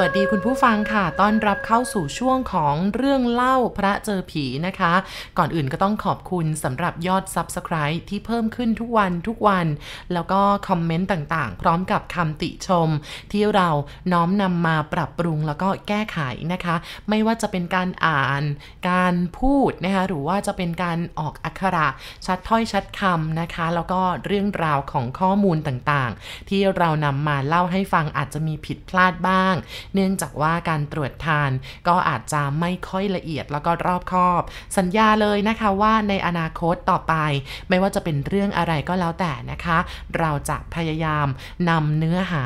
สวัสดีคุณผู้ฟังค่ะ ต้อนรับเข้าสู่ช่วงของเรื่องเล่าพระเจอผีนะคะ ก่อนอื่นก็ต้องขอบคุณสำหรับยอด Subscribe ที่เพิ่มขึ้นทุกวันทุกวัน แล้วก็คอมเมนต์ต่างๆ พร้อมกับคำติชม ที่เราน้อมนำมาปรับปรุงแล้วก็แก้ไขนะคะ ไม่ว่าจะเป็นการอ่าน การพูดนะคะหรือว่าจะเป็นการออกอักขระชัดถ้อยชัดคำนะคะ แล้วก็เรื่องราวของข้อมูลต่างๆ ที่เรานำมาเล่าให้ฟังอาจจะมีผิดพลาดบ้างเนื่องจากว่าการตรวจทานก็อาจจะไม่ค่อยละเอียดแล้วก็รอบคอบ สัญญาเลยนะคะว่าในอนาคตต่อไป ไม่ว่าจะเป็นเรื่องอะไรก็แล้วแต่นะคะ เราจะพยายามนำเนื้อหา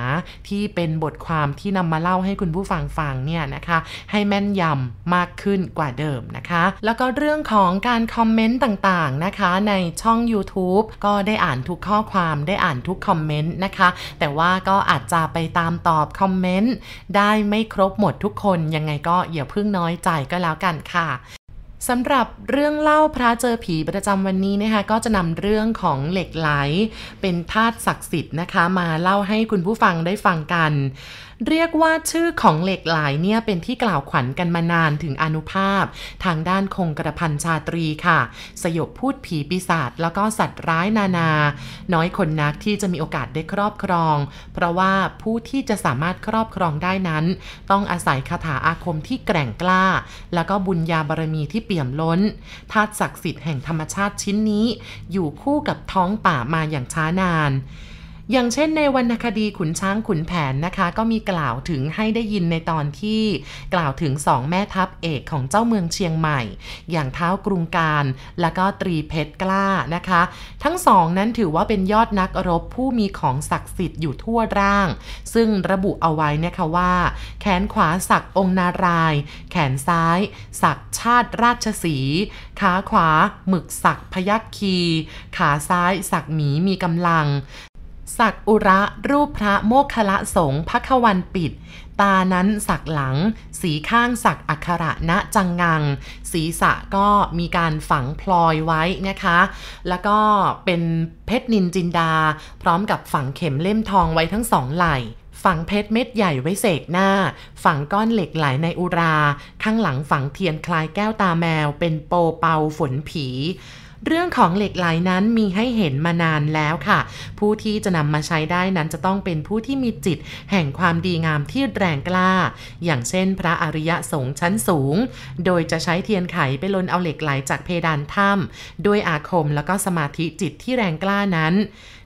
ที่เป็นบทความที่นำมาเล่าให้คุณผู้ฟังฟังเนี่ยนะคะ ให้แม่นยำมากขึ้นกว่าเดิมนะคะ แล้วก็เรื่องของการคอมเมนต์ต่างๆนะคะในช่อง YouTube ก็ได้อ่านทุกข้อความได้อ่านทุกคอมเมนต์นะคะ แต่ว่าก็อาจจะไปตามตอบคอมเมนต์ได้ไม่ครบหมดทุกคน ยังไงก็อย่าเพิ่งน้อยใจก็แล้วกันค่ะสำหรับเรื่องเล่าพระเจอผีประจำวันนี้นะคะ ก็จะนำเรื่องของเหล็กไหล เป็นธาตุศักดิ์สิทธิ์นะคะ มาเล่าให้คุณผู้ฟังได้ฟังกัน เรียกว่าชื่อของเหล็กไหลเนี่ยเป็นที่กล่าวขวัญกันมานานถึงอนุภาพ ทางด้านคงกระพันชาตรีค่ะ สยบพูดผีปีศาจแล้วก็สัตว์ร้ายนานา น้อยคนนักที่จะมีโอกาสได้ครอบครอง เพราะว่าผู้ที่จะสามารถครอบครองได้นั้น ต้องอาศัยคาถาอาคมที่แกร่งกล้า แล้วก็บุญญาบารมีที่เปี่ยมล้นธาตุศักดิ์สิทธิ์แห่งธรรมชาติชิ้นนี้ อยู่คู่กับท้องป่ามาอย่างช้านาน อย่างเช่นในวรรณคดีขุนช้างขุนแผนนะคะ ก็มีกล่าวถึงให้ได้ยินในตอนที่กล่าวถึงสองแม่ทัพเอกของเจ้าเมืองเชียงใหม่ อย่างเท้ากรุงการ แล้วก็ตรีเพชรกล้านะคะ ทั้งสองนั้นถือว่าเป็นยอดนักรบผู้มีของศักดิ์สิทธิ์อยู่ทั่วร่าง ซึ่งระบุเอาไว้นะคะว่า แขนขวาสักองค์นาราย แขนซ้าย สักชาติราชสีขาขวาหมึกสักพยัคคี ขาซ้ายสักหมีมีกำลัง สักอุระรูปพระโมคคละสงฆ์พระควันปิด ตานั้นสักหลัง สีข้างสักอักขระณจังงัง ศีรษะก็มีการฝังพลอยไว้นะคะ แล้วก็เป็นเพชรนินจินดา พร้อมกับฝังเข็มเล่มทองไว้ทั้งสองไหล่ฝังเพชรเม็ดใหญ่ไว้เสกหน้า ฝังก้อนเหล็กไหลในอุรา ข้างหลังฝังเทียนคลายแก้วตาแมว เป็นโปเปาฝนผี เรื่องของเหล็กไหลนั้นมีให้เห็นมานานแล้วค่ะ ผู้ที่จะนำมาใช้ได้นั้นจะต้องเป็นผู้ที่มีจิต แห่งความดีงามที่แรงกล้า อย่างเช่น พระอริยสงฆ์ชั้นสูง โดยจะใช้เทียนไขไปลนเอาเหล็กไหลจากเพดานถ้ำด้วยอาคมแล้วก็สมาธิจิตที่แรงกล้านั้น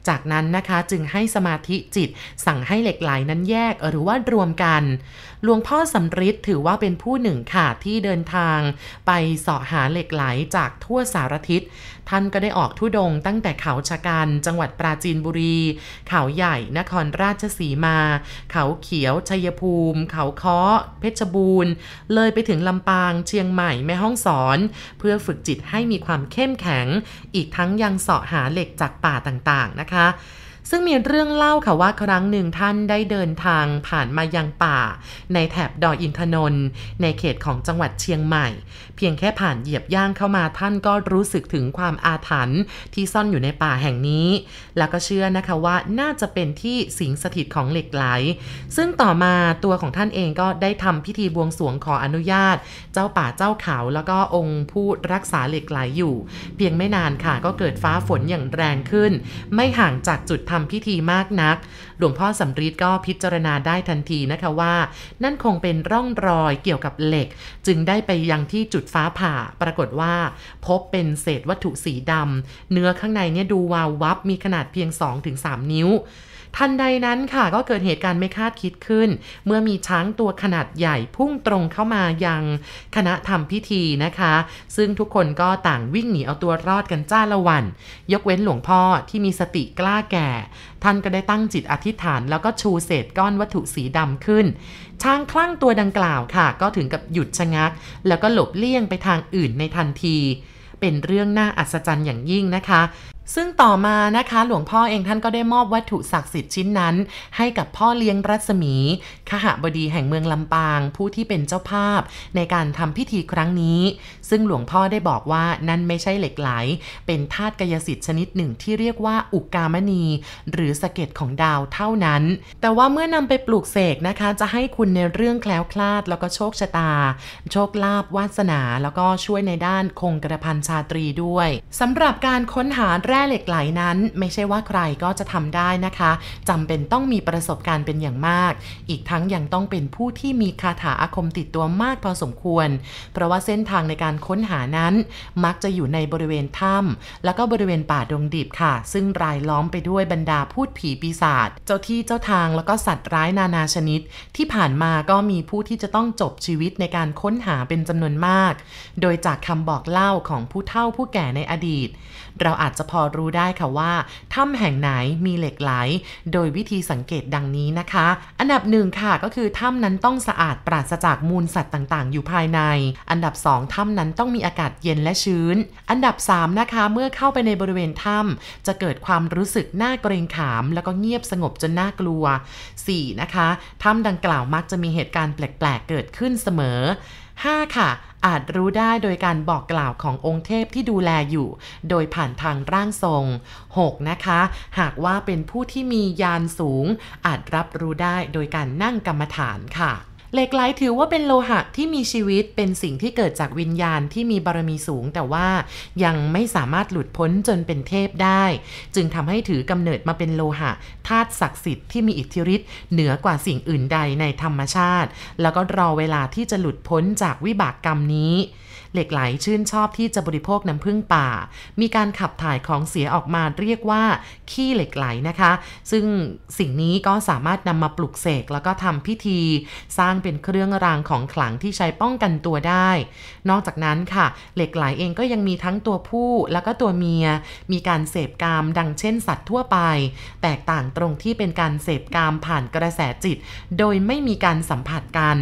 จากนั้นนะคะจึงให้สมาธิจิตสั่งให้เหล็กไหลนั้นแยกหรือว่ารวมกัน หลวงพ่อสำริดถือว่าเป็นผู้หนึ่งค่ะที่เดินทาง ไปเสาะหาเหล็กไหลจากทั่วสารทิศ ท่านก็ได้ออกทุดงตั้งแต่เขาชะกันจังหวัดปราจีนบุรี เขาใหญ่นครราชสีมา เขาเขียวชัยภูมิ เขาค้อเพชรบูรณ์ เลยไปถึงลำปางเชียงใหม่แม่ห้องสอน เพื่อฝึกจิตให้มีความเข้มแข็ง อีกทั้งยังเสาะหาเหล็กจากป่าต่างๆนะคะซึ่งมีเรื่องเล่าค่ะว่าครั้งหนึ่งท่านได้เดินทางผ่านมายังป่า ในแถบดอยอินทนนท์ในเขตของจังหวัดเชียงใหม่ เพียงแค่ผ่านเหยียบย่างเข้ามาท่านก็รู้สึกถึงความอาถรรพ์ที่ซ่อนอยู่ในป่าแห่งนี้ แล้วก็เชื่อนะคะว่าน่าจะเป็นที่สิงสถิตของเหล็กไหล ซึ่งต่อมาตัวของท่านเองก็ได้ทำพิธีบวงสรวงขออนุญาต เจ้าป่าเจ้าเขาแล้วก็องค์ผู้รักษาเหล็กไหลอยู่ เพียงไม่นานค่ะก็เกิดฟ้าฝนอย่างแรงขึ้น ไม่ห่างจากจุดทำพิธีมากนัก หลวงพ่อสำริดก็พิจารณาได้ทันทีนะคะว่า นั่นคงเป็นร่องรอยเกี่ยวกับเหล็ก จึงได้ไปยังที่จุดฟ้าผ่า ปรากฏว่า พบเป็นเศษวัตถุสีดำเนื้อข้างในเนี่ยดูวาววับมีขนาดเพียง 2-3 นิ้ว ทันใดนั้นค่ะก็เกิดเหตุการณ์ไม่คาดคิดขึ้น เมื่อมีช้างตัวขนาดใหญ่พุ่งตรงเข้ามายังคณะทำพิธีนะคะ ซึ่งทุกคนก็ต่างวิ่งหนีเอาตัวรอดกันจ้าละวัน ยกเว้นหลวงพ่อที่มีสติกล้าแก่ ท่านก็ได้ตั้งจิตอธิษฐานแล้วก็ชูเศษก้อนวัตถุสีดำขึ้น ช้างคลั่งตัวดังกล่าวค่ะ ก็ถึงกับหยุดชะงัก แล้วก็หลบเลี่ยงไปทางอื่นในทันที เป็นเรื่องน่าอัศจรรย์อย่างยิ่งนะคะ ซึ่งต่อมานะคะ หลวงพ่อเองท่านก็ได้มอบวัตถุศักดิ์สิทธิ์ชิ้นนั้น ให้กับพ่อเลี้ยงรัศมีขหบดีแห่งเมืองลำปาง ผู้ที่เป็นเจ้าภาพ ในการทำพิธีครั้งนี้ ซึ่งหลวงพ่อได้บอกว่านั่นไม่ใช่เหล็กไหล เป็นธาตุกายสิทธิ์ชนิดหนึ่งที่เรียกว่าอุกามณี หรือสะเก็ดของดาวเท่านั้น แต่ว่าเมื่อนำไปปลูกเสกนะคะ จะให้คุณในเรื่องแคล้วคลาด แล้วก็โชคชะตา โชคลาภวาสนา แล้วก็ช่วยในด้านคงกระพันชาตรีด้วยสำหรับการค้นหาแร่เหล็กไหลนั้นไม่ใช่ว่าใครก็จะทำได้นะคะจำเป็นต้องมีประสบการณ์เป็นอย่างมาก อีกทั้งยังต้องเป็นผู้ที่มีคาถาอาคมติดตัวมากพอสมควร เพราะว่าเส้นทางในการค้นหานั้น มักจะอยู่ในบริเวณถ้ำแล้วก็บริเวณป่าดงดิบค่ะ ซึ่งรายล้อมไปด้วยบรรดาพูดผีปีศาจเจ้าที่เจ้าทางแล้วก็สัตว์ร้ายนานาชนิด ที่ผ่านมาก็มีผู้ที่จะต้องจบชีวิตในการค้นหาเป็นจำนวนมาก โดยจากคำบอกเล่าของผู้เฒ่าผู้แก่ในอดีต เราอาจจะพอรู้ได้ค่ะว่าถ้ำแห่งไหนมีเหล็กไหล โดยวิธีสังเกตดังนี้นะคะ อันดับหนึ่งค่ะก็คือถ้ำนั้นต้องสะอาดปราศจากมูลสัตว์ต่างๆ อยู่ภายใน อันดับ2ถ้ำนั้นต้องมีอากาศเย็นและชื้น อันดับ3นะคะเมื่อเข้าไปในบริเวณถ้ำจะเกิดความรู้สึกน่าเกรงขาม แล้วก็เงียบสงบจนน่ากลัว 4. นะคะถ้ำดังกล่าวมักจะมีเหตุการณ์แปลก ๆ เกิดขึ้นเสมอ 5. ค่ะ อาจรู้ได้โดยการบอกกล่าวขององค์เทพที่ดูแลอยู่ โดยผ่านทางร่างทรง 6. นะคะ หากว่าเป็นผู้ที่มียานสูง อาจรับรู้ได้โดยการนั่งกรรมฐานค่ะ เหล็กไหลถือว่าเป็นโลหะที่มีชีวิตเป็นสิ่งที่เกิดจากวิญญาณที่มีบารมีสูง แต่ว่ายังไม่สามารถหลุดพ้นจนเป็นเทพได้ จึงทำให้ถือกำเนิดมาเป็นโลหะธาตุศักดิ์สิทธิ์ที่มีอิทธิฤทธิ์เหนือกว่าสิ่งอื่นใดในธรรมชาติ แล้วก็รอเวลาที่จะหลุดพ้นจากวิบากกรรมนี้ เหล็กไหลชื่นชอบที่จะบริโภคน้ำผึ้งป่า มีการขับถ่ายของเสียออกมาเรียกว่า ขี้เหล็กไหลนะคะ ซึ่งสิ่งนี้ก็สามารถนำมาปลุกเสกแล้วก็ทำพิธี สร้างเป็นเครื่องรางของขลังที่ใช้ป้องกันตัวได้ นอกจากนั้นค่ะ เหล็กไหลเองก็ยังมีทั้งตัวผู้แล้วก็ตัวเมีย มีการเสพกามดังเช่นสัตว์ทั่วไป แตกต่างตรงที่เป็นการเสพกามผ่านกระแสจิต โดยไม่มีการสัมผัสกัน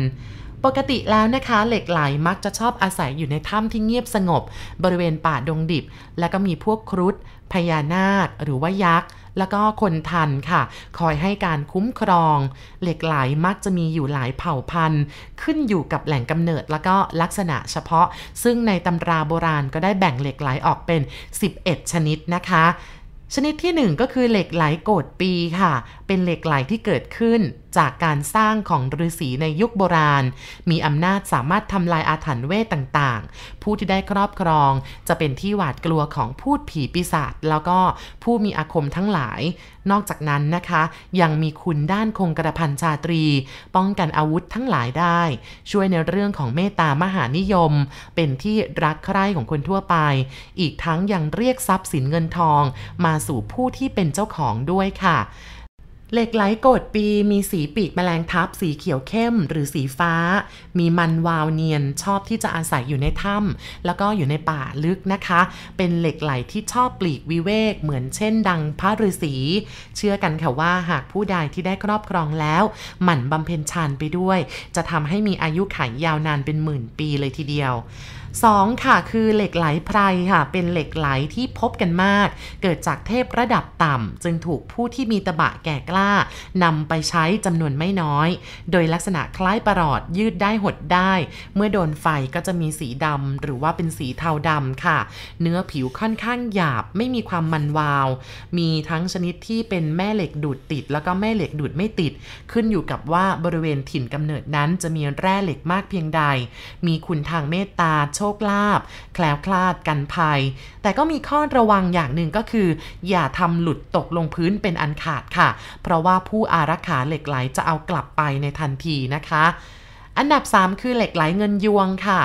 ปกติแล้วนะคะเหล็กไหลมักจะชอบอาศัยอยู่ในถ้ำที่เงียบสงบ บริเวณป่าดงดิบ และก็มีพวกครุฑพญานาค หรือว่ายักษ์แล้วก็คนทันค่ะ คอยให้การคุ้มครอง เหล็กไหลมักจะมีอยู่หลายเผ่าพันธุ์ ขึ้นอยู่กับแหล่งกำเนิดแล้วก็ลักษณะเฉพาะ ซึ่งในตำราโบราณก็ได้แบ่งเหล็กไหลออกเป็น 11 ชนิดนะคะชนิดที่ 1 ก็คือเหล็กไหลโกดปีค่ะ เป็นเหล็กไหลที่เกิดขึ้น จากการสร้างของฤาษีในยุคโบราณ มีอำนาจสามารถทำลายอาถรรพ์เวทต่างๆ ผู้ที่ได้ครอบครองจะเป็นที่หวาดกลัวของพูดผีปีศาจแล้วก็ผู้มีอาคมทั้งหลาย นอกจากนั้นนะคะ ยังมีคุณด้านคงกระพันชาตรี ป้องกันอาวุธทั้งหลายได้ ช่วยในเรื่องของเมตตามหานิยม เป็นที่รักใคร่ของคนทั่วไป อีกทั้งยังเรียกทรัพย์สินเงินทอง มาสู่ผู้ที่เป็นเจ้าของด้วยค่ะ เหล็กไหลโกดปีมีสีปีกแมลงทับสีเขียวเข้มหรือสีฟ้า มีมันวาวเนียนชอบที่จะอาศัยอยู่ในถ้ำแล้วก็อยู่ในป่าลึกนะคะ เป็นเหล็กไหลที่ชอบปลีกวิเวก เหมือนเช่นดังพระฤาษี เชื่อกันค่ะว่าหากผู้ใดที่ได้ครอบครองแล้ว หมั่นบำเพ็ญฌานไปด้วย จะทำให้มีอายุขัยยาวนานเป็นหมื่นปีเลยทีเดียว 2. ค่ะ คือเหล็กไหลไพรค่ะ เป็นเหล็กไหลที่พบกันมาก เกิดจากเทพระดับต่ำ จึงถูกผู้ที่มีตะบะแก่กล้านำไปใช้จำนวนไม่น้อย โดยลักษณะคล้ายประหลอดยืดได้หดได้ เมื่อโดนไฟก็จะมีสีดำหรือว่าเป็นสีเทาดำค่ะ เนื้อผิวค่อนข้างหยาบไม่มีความมันวาว มีทั้งชนิดที่เป็นแม่เหล็กดูดติด แล้วก็แม่เหล็กดูดไม่ติด ขึ้นอยู่กับว่าบริเวณถิ่นกำเนิดนั้นจะมีแร่เหล็กมากเพียงใด มีคุณทางเมตตาโชคลาภแคล้วคลาดกันภัย แต่ก็มีข้อระวังอย่างหนึ่งก็คือ อย่าทำหลุดตกลงพื้นเป็นอันขาดค่ะ เพราะว่าผู้อารักขาเหล็กไหลจะเอากลับไปในทันทีนะคะอันดับ 3 คือเหล็กไหลเงินยวงค่ะ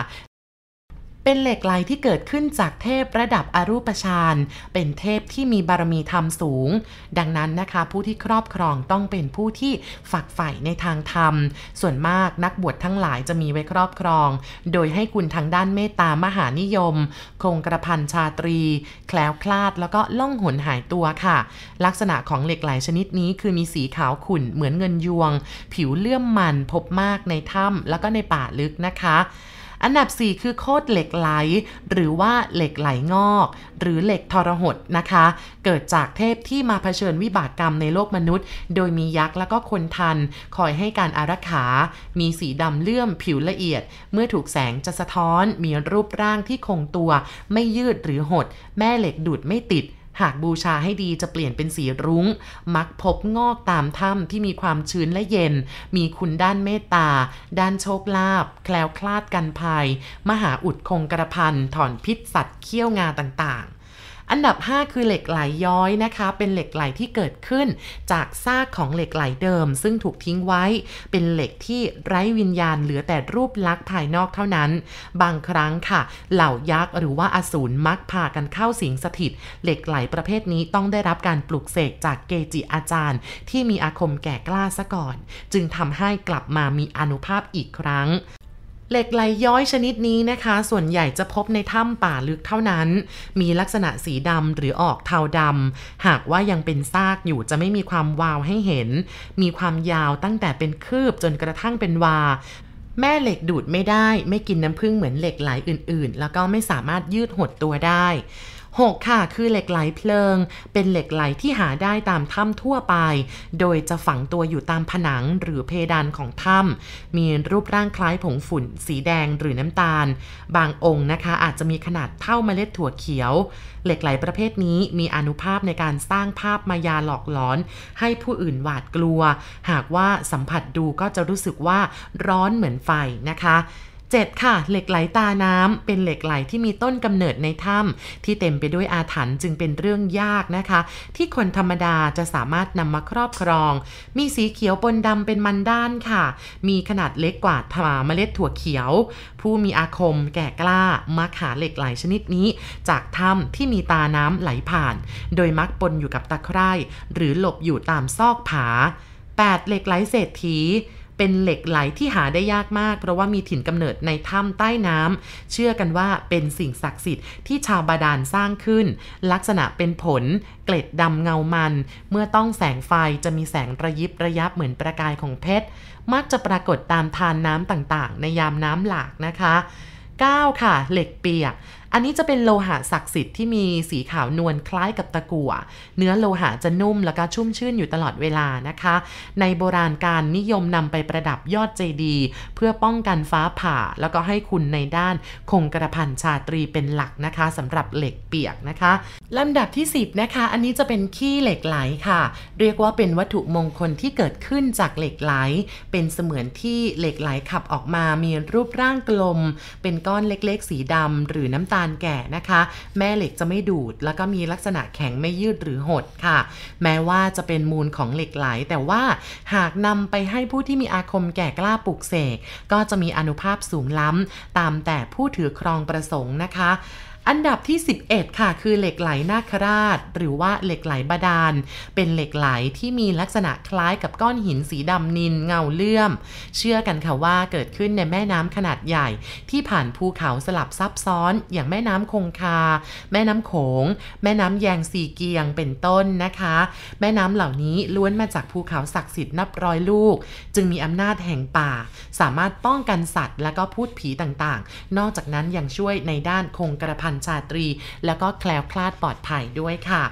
เป็นเหล็กไหลที่เกิดขึ้นจากเทพระดับอรูปฌานเป็นเทพที่มีบารมีธรรมสูง ดังนั้นนะคะ ผู้ที่ครอบครองต้องเป็นผู้ที่ฝักใฝ่ในทางธรรม ส่วนมากนักบวชทั้งหลายจะมีไว้ครอบครอง โดยให้คุณทางด้านเมตตามหานิยม คงกระพันชาตรี แคล้วคลาดแล้วก็ล่องหนหายตัวค่ะ ลักษณะของเหล็กไหลชนิดนี้คือมีสีขาวขุ่นเหมือนเงินยวง ผิวเลื่อมมันพบมากในถ้ำแล้วก็ในป่าลึกนะคะ อันดับ 4 คือโคดเหล็กไหล หรือว่าเหล็กไหลงอก หรือเหล็กทรหดนะคะ เกิดจากเทพที่มาเผชิญวิบากกรรมในโลกมนุษย์ โดยมียักษ์และก็คนทัน คอยให้การอารักขา มีสีดำเลื่อมผิวละเอียด เมื่อถูกแสงจะสะท้อน มีรูปร่างที่คงตัว ไม่ยืดหรือหด แม่เหล็กดูดไม่ติด หากบูชาให้ดีจะเปลี่ยนเป็นสีรุง้ง มักพบงอกตามถ้ำที่มีความชื้นและเย็น มีคุณด้านเมตตา ด้านโชคลาภแคล้วคลาดกันภัย มหาอุดคงกระพันถอนพิษสัตว์เขี้ยวงาต่างๆ อันดับ 5 คือเหล็กไหลย้อยนะคะ เป็นเหล็กไหลที่เกิดขึ้น จากซากของเหล็กไหลเดิม ซึ่งถูกทิ้งไว้ เป็นเหล็กที่ไร้วิญญาณเหลือแต่รูปลักษณ์ภายนอกเท่านั้น บางครั้งค่ะ เหล่ายักษ์หรือว่าอสูรมักพากันเข้าสิงสถิต เหล็กไหลประเภทนี้ต้องได้รับการปลุกเสกจากเกจิอาจารย์ ที่มีอาคมแก่กล้าซะก่อน จึงทำให้กลับมามีอนุภาพอีกครั้ง เหล็กไหลย้อยชนิดนี้นะคะ ส่วนใหญ่จะพบในถ้ำป่าลึกเท่านั้น มีลักษณะสีดำหรือออกเทาดำ หากว่ายังเป็นซากอยู่จะไม่มีความวาวให้เห็น มีความยาวตั้งแต่เป็นคืบจนกระทั่งเป็นวา แม่เหล็กดูดไม่ได้ ไม่กินน้ำผึ้งเหมือนเหล็กไหลอื่นๆ แล้วก็ไม่สามารถยืดหดตัวได้6 ค่ะ คือเหล็กไหลเพลิง เป็นเหล็กไหลที่หาได้ตามถ้ำทั่วไป โดยจะฝังตัวอยู่ตามผนังหรือเพดานของถ้ำมีรูปร่างคล้ายผงฝุ่น สีแดงหรือน้ำตาล บางองค์นะคะอาจจะมีขนาดเท่าเมล็ดถั่วเขียว เหล็กไหลประเภทนี้มีอนุภาพในการสร้างภาพมายาหลอกหลอน ให้ผู้อื่นหวาดกลัว หากว่าสัมผัสดูก็จะรู้สึกว่าร้อนเหมือนไฟนะคะ 7 ค่ะ เหล็กไหลตาน้ำเป็นเหล็กไหลที่มีต้นกำเนิดในถ้ำที่เต็มไปด้วยอาถรรพ์จึงเป็นเรื่องยากนะคะ ที่คนธรรมดาจะสามารถนำมาครอบครอง มีสีเขียวปนดำเป็นมันด้านค่ะ มีขนาดเล็กกว่าถาเมล็ดถั่วเขียว ผู้มีอาคมแก่กล้ามักหาเหล็กไหลชนิดนี้ จากถ้ำที่มีตาน้ำไหลผ่าน โดยมักปนอยู่กับตะไคร่หรือหลบอยู่ตามซอกผา 8. เหล็กไหลเศรษฐี เป็นเหล็กไหลที่หาได้ยากมาก เพราะว่ามีถิ่นกำเนิดในถ้ำใต้น้ำเชื่อกันว่าเป็นสิ่งศักดิ์สิทธิ์ที่ชาวบาดาลสร้างขึ้น ลักษณะเป็นผล เกล็ดดำเงามัน เมื่อต้องแสงไฟจะมีแสงระยิบระยับเหมือนประกายของเพชรมักจะปรากฏตามทานน้ำต่างๆ ในยามน้ำหลากนะคะ 9 ค่ะ เหล็กเปียก อันนี้จะเป็นโลหะศักดิ์สิทธิ์ที่มีสีขาวนวลคล้ายกับตะกั่ว เนื้อโลหะจะนุ่มแล้วก็ชุ่มชื่นอยู่ตลอดเวลานะคะ ในโบราณการนิยมนำไปประดับยอดเจดีย์เพื่อป้องกันฟ้าผ่า แล้วก็ให้คุณในด้านคงกระพันชาตรีเป็นหลักนะคะสำหรับเหล็กเปียกนะคะลำดับที่ 10 นะคะ อันนี้จะเป็นขี้เหล็กไหลค่ะ เรียกว่าเป็นวัตถุมงคลที่เกิดขึ้นจากเหล็กไหล เป็นเสมือนที่เหล็กไหลขับออกมามีรูปร่างกลม เป็นก้อนเล็กๆ สีดำหรือน้ำตาลแก่นะคะ แม่เหล็กจะไม่ดูด แล้วก็มีลักษณะแข็งไม่ยืดหรือหดค่ะ แม้ว่าจะเป็นมูลของเหล็กไหล แต่ว่าหากนำไปให้ผู้ที่มีอาคมแก่กล้าปลุกเสกก็จะมีอนุภาพสูงล้ำตามแต่ผู้ถือครองประสงค์นะคะ อันดับที่ 11 ค่ะคือเหล็กไหลนาคราช หรือว่าเหล็กไหลบาดาล เป็นเหล็กไหลที่มีลักษณะคล้ายกับก้อนหินสีดำนินเงาเลื่อม เชื่อกันค่ะว่าเกิดขึ้นในแม่น้ำขนาดใหญ่ ที่ผ่านภูเขาสลับซับซ้อน อย่างแม่น้ำคงคา แม่น้ำโขง แม่น้ำแยงซีเกียงเป็นต้นนะคะ แม่น้ำเหล่านี้ล้วนมาจากภูเขาศักดิ์สิทธิ์นับร้อยลูก จึงมีอำนาจแห่งป่า สามารถป้องกันสัตว์ และก็พูดผีต่างๆ นอกจากนั้นยังช่วยในด้านคงกระพันชาตรี แล้วก็แคล้วคลาดปลอดภัยด้วยค่ะ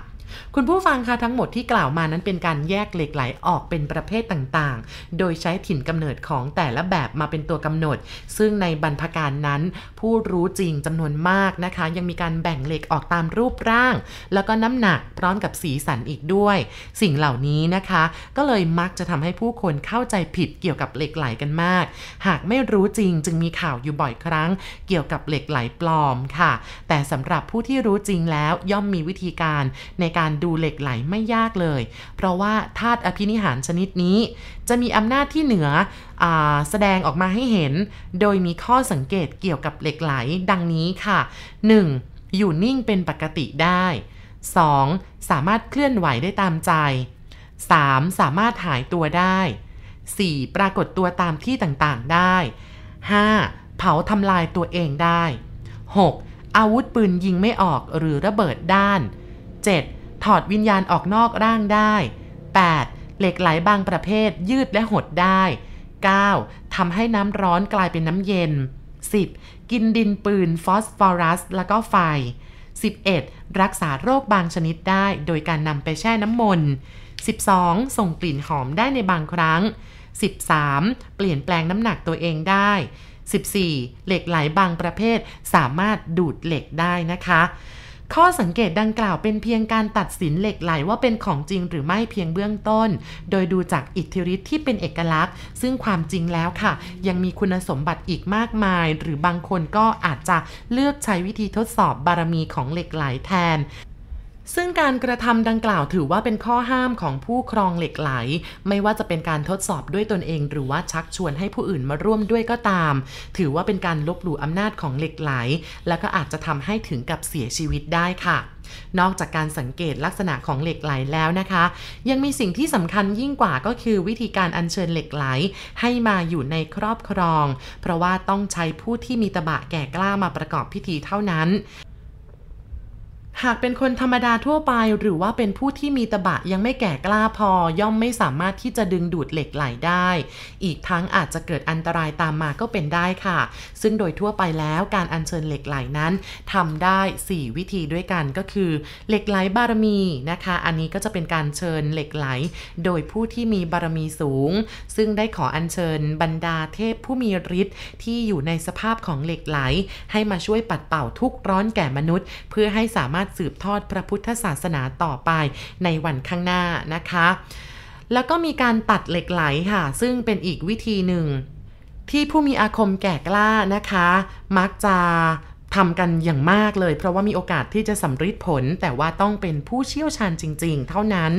คุณผู้ฟังคะทั้งหมดที่กล่าวมานั้นเป็นการแยกเหล็กไหลออกเป็นประเภทต่างๆ โดยใช้ถิ่นกำเนิดของแต่ละแบบมาเป็นตัวกำหนด ซึ่งในบรรพการนั้น ผู้รู้จริงจำนวนมากนะคะ ยังมีการแบ่งเหล็กออกตามรูปร่าง แล้วก็น้ำหนักพร้อมกับสีสันอีกด้วย สิ่งเหล่านี้นะคะ ก็เลยมักจะทำให้ผู้คนเข้าใจผิดเกี่ยวกับเหล็กไหลกันมาก หากไม่รู้จริงจึงมีข่าวอยู่บ่อยครั้ง เกี่ยวกับเหล็กไหลปลอมค่ะ แต่สำหรับผู้ที่รู้จริงแล้วย่อมมีวิธีการในการดูเหล็กไหลไม่ยากเลย เพราะว่าธาตุอภินิหารชนิดนี้ จะมีอำนาจที่เหนืออแสดงออกมาให้เห็น โดยมีข้อสังเกตเกี่ยวกับเหล็กไหลดังนี้ค่ะ 1. อยู่นิ่งเป็นปกติได้ 2. สามารถเคลื่อนไหวได้ตามใจ 3. สามารถหายตัวได้ 4. ปรากฏตัวตามที่ต่างๆได้ 5. เผาทำลายตัวเองได้ 6. อาวุธปืนยิงไม่ออกหรือระเบิดด้าน 7. ถอดวิญญาณออกนอกร่างได้ 8. เหล็กไหลบางประเภทยืดและหดได้ 9. ทำให้น้ำร้อนกลายเป็นน้ำเย็น 10. กินดินปืนฟอสฟอรัส แล้วก็ไฟ 11. รักษาโรคบางชนิดได้ โดยการนำไปแช่น้ำมนต์ 12. ส่งกลิ่นหอมได้ในบางครั้ง 13. เปลี่ยนแปลงน้ำหนักตัวเองได้ 14. เหล็กไหลบางประเภทสามารถดูดเหล็กได้นะคะ ข้อสังเกตดังกล่าวเป็นเพียงการตัดสินเหล็กไหลว่าเป็นของจริงหรือไม่เพียงเบื้องต้น โดยดูจากอิทธิฤทธิ์ที่เป็นเอกลักษณ์ ซึ่งความจริงแล้วค่ะ ยังมีคุณสมบัติอีกมากมาย หรือบางคนก็อาจจะเลือกใช้วิธีทดสอบบารมีของเหล็กไหลแทน ซึ่งการกระทำดังกล่าวถือว่าเป็นข้อห้ามของผู้ครองเหล็กไหล ไม่ว่าจะเป็นการทดสอบด้วยตนเอง หรือว่าชักชวนให้ผู้อื่นมาร่วมด้วยก็ตาม ถือว่าเป็นการลบหลู่อำนาจของเหล็กไหล และก็อาจจะทำให้ถึงกับเสียชีวิตได้ค่ะนอกจากการสังเกตลักษณะของเหล็กไหลแล้วนะคะ ยังมีสิ่งที่สำคัญยิ่งกว่าก็คือวิธีการอัญเชิญเหล็กไหล ให้มาอยู่ในครอบครอง เพราะว่าต้องใช้ผู้ที่มีตบะแก่กล้ามาประกอบพิธีเท่านั้น หากเป็นคนธรรมดาทั่วไป หรือว่าเป็นผู้ที่มีตบะยังไม่แก่กล้าพอ ย่อมไม่สามารถที่จะดึงดูดเหล็กไหลได้ อีกทั้งอาจจะเกิดอันตรายตามมาก็เป็นได้ค่ะ ซึ่งโดยทั่วไปแล้วการอัญเชิญเหล็กไหลนั้นทำได้ 4 วิธีด้วยกันก็คือ เหล็กไหลบารมีนะคะ อันนี้ก็จะเป็นการเชิญเหล็กไหล โดยผู้ที่มีบารมีสูง ซึ่งได้ขออัญเชิญบรรดาเทพผู้มีฤทธิ์ที่อยู่ในสภาพของเหล็กไหล ให้มาช่วยปัดเป่าทุกร้อนแก่มนุษย์ เพื่อให้สามารถสืบทอดพระพุทธศาสนาต่อไปในวันข้างหน้านะคะ แล้วก็มีการตัดเหล็กไหลค่ะ ซึ่งเป็นอีกวิธีหนึ่งที่ผู้มีอาคมแก่กล้านะคะ มักจะ ทำกันอย่างมากเลย เพราะว่ามีโอกาสที่จะสำฤทธิ์ผล แต่ว่าต้องเป็นผู้เชี่ยวชาญจริง ๆ เท่านั้น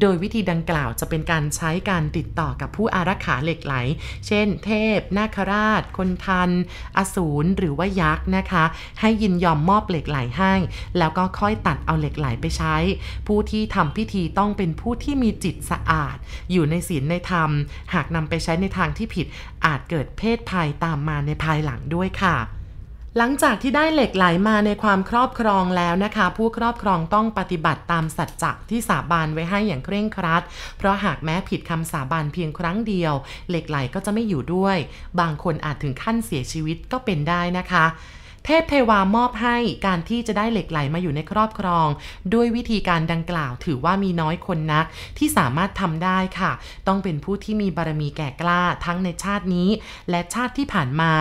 โดยวิธีดังกล่าวจะเป็นการใช้การติดต่อกับผู้อารักขาเหล็กไหล เช่น เทพ นาคราช คนทัน อสูร หรือว่ายักษ์นะคะ ให้ยินยอมมอบเหล็กไหลให้ แล้วก็ค่อยตัดเอาเหล็กไหลไปใช้ ผู้ที่ทำพิธีต้องเป็นผู้ที่มีจิตสะอาด อยู่ในศีลในธรรม หากนำไปใช้ในทางที่ผิดอาจเกิดเพศภัยตามมาในภายหลังด้วยค่ะ หลังจากที่ได้เหล็กไหลมาในความครอบครองแล้วนะคะ ผู้ครอบครองต้องปฏิบัติตามสัจจะที่สาบานไว้ให้อย่างเคร่งครัด เพราะหากแม้ผิดคำสาบานเพียงครั้งเดียว เหล็กไหลก็จะไม่อยู่ด้วย บางคนอาจถึงขั้นเสียชีวิตก็เป็นได้นะคะ เทพเทวามอบให้การที่จะได้เหล็กไหลมาอยู่ในครอบครอง ด้วยวิธีการดังกล่าวถือว่ามีน้อยคนนักที่สามารถทำได้ค่ะ ต้องเป็นผู้ที่มีบารมีแก่กล้าทั้งในชาตินี้ และชาติที่ผ่านมา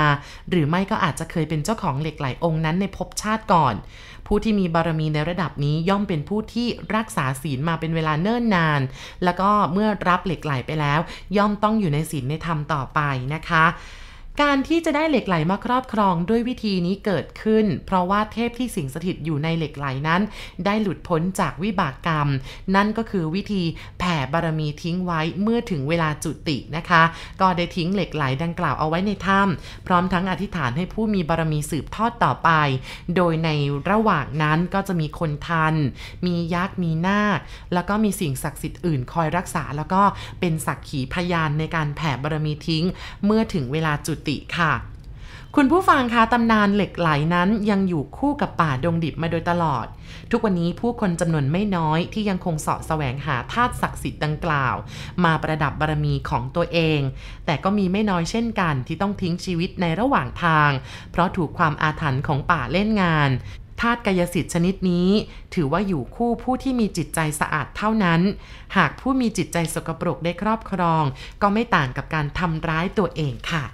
หรือไม่ก็อาจจะเคยเป็นเจ้าของเหล็กไหลองค์นั้นในภพชาติก่อนผู้ที่มีบารมีในระดับนี้ย่อมเป็นผู้ที่รักษาศีลมาเป็นเวลาเนิ่นนาน แล้วก็เมื่อรับเหล็กไหลไปแล้ว ย่อมต้องอยู่ในศีลในธรรมต่อไปนะคะ การที่จะได้เหล็กไหลมาครอบครองด้วยวิธีนี้เกิดขึ้น เพราะว่าเทพที่สิงสถิตอยู่ในเหล็กไหลนั้น ได้หลุดพ้นจากวิบากกรรม นั่นก็คือวิธีแผ่บารมีทิ้งไว้เมื่อถึงเวลาจุตินะคะ ก็ได้ทิ้งเหล็กไหลดังกล่าวเอาไว้ในถ้ำพร้อมทั้งอธิษฐานให้ผู้มีบารมีสืบทอดต่อไป โดยในระหว่างนั้นก็จะมีคนทัน มียักษ์มีนาคแล้วก็มีสิ่งศักดิ์สิทธิ์อื่นคอยรักษา แล้วก็เป็นสักขีพยานในการแผ่บารมีทิ้ง เมื่อถึงเวลาจุติค่ะ คุณผู้ฟังคะตำนานเหล็กไหลนั้นยังอยู่คู่กับป่าดงดิบมาโดยตลอด ทุกวันนี้ผู้คนจำนวนไม่น้อยที่ยังคงเสาะแสวงหาธาตุศักดิ์สิทธิ์ดังกล่าว มาประดับบารมีของตัวเอง แต่ก็มีไม่น้อยเช่นกันที่ต้องทิ้งชีวิตในระหว่างทาง เพราะถูกความอาถรรพ์ของป่าเล่นงานธาตุกายสิทธิ์ชนิดนี้ ถือว่าอยู่คู่ผู้ที่มีจิตใจสะอาดเท่านั้น หากผู้มีจิตใจสกปรกได้ครอบครอง ก็ไม่ต่างกับการทำร้ายตัวเองค่ะ